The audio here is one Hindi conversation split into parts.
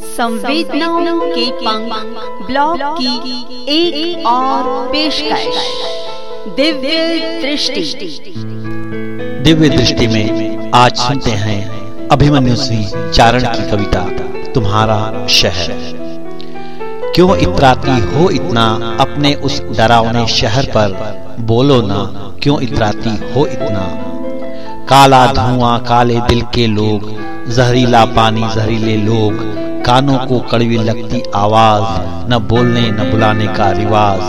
संवेदनाओं के पंख ब्लॉग की एक, एक और पेशकश। दिव्य दृष्टि। दिव्य दृष्टि में आज सुनते हैं अभिमन्यु सिंह चारण की कविता तुम्हारा शहर। क्यों इतराती हो इतना अपने उस डरावने शहर पर? बोलो ना क्यों इतराती हो इतना? काला धुआँ काले दिल के लोग जहरीला पानी जहरीले लोग। कानों को कड़वी लगती आवाज़, न बोलने, न बुलाने का रिवाज।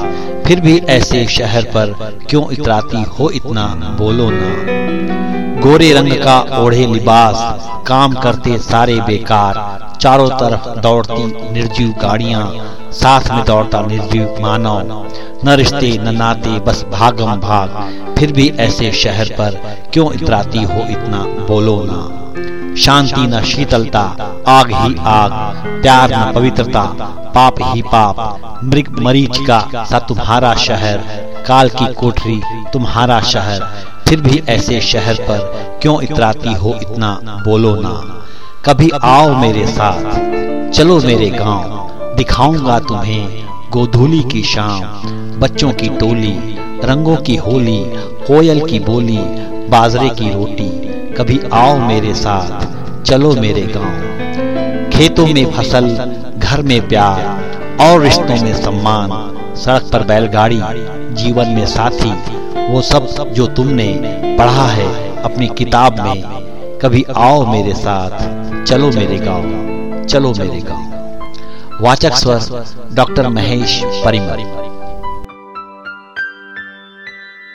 फिर भी ऐसे शहर पर क्यों इतराती हो इतना, बोलो ना। गोरे रंग का ओढ़े लिबास, काम करते सारे बेकार। चारों तरफ़ दौड़ती निर्जीव गाड़ियाँ, साथ में दौड़ता निर्जीव मानव। न रिश्ते, न नाते, बस भागम भाग। फिर भी ऐसे शहर पर क्यों इतराती हो इतना, बोलो ना। शांति न शीतलता, आग ही आग प्यार न पवित्रता, पाप ही पाप। मृग मरीच का सा तुम्हारा शहर, काल की कोठरी तुम्हारा शहर। फिर भी ऐसे शहर पर क्यों इतराती हो इतना बोलो ना। कभी आओ मेरे साथ, चलो मेरे गाँव, दिखाऊँगा तुम्हें गोधूली की शाम। बच्चों की टोली, रंगों की होली, कोयल की बोली, बाजरे की रोटी कभी आओ मेरे साथ, चलो मेरे गाँव। खेतों में फ़सल, घर में प्यार, और रिश्तों में सम्मान, सड़क पर बैलगाड़ी, जीवन में साथी, वो सब जो तुमने पढ़ा है अपनी किताब में, कभी आओ मेरे साथ, चलो मेरे गाँव, चलो मेरे गाँव। वाचक स्वर डॉक्टर महेश परिमल।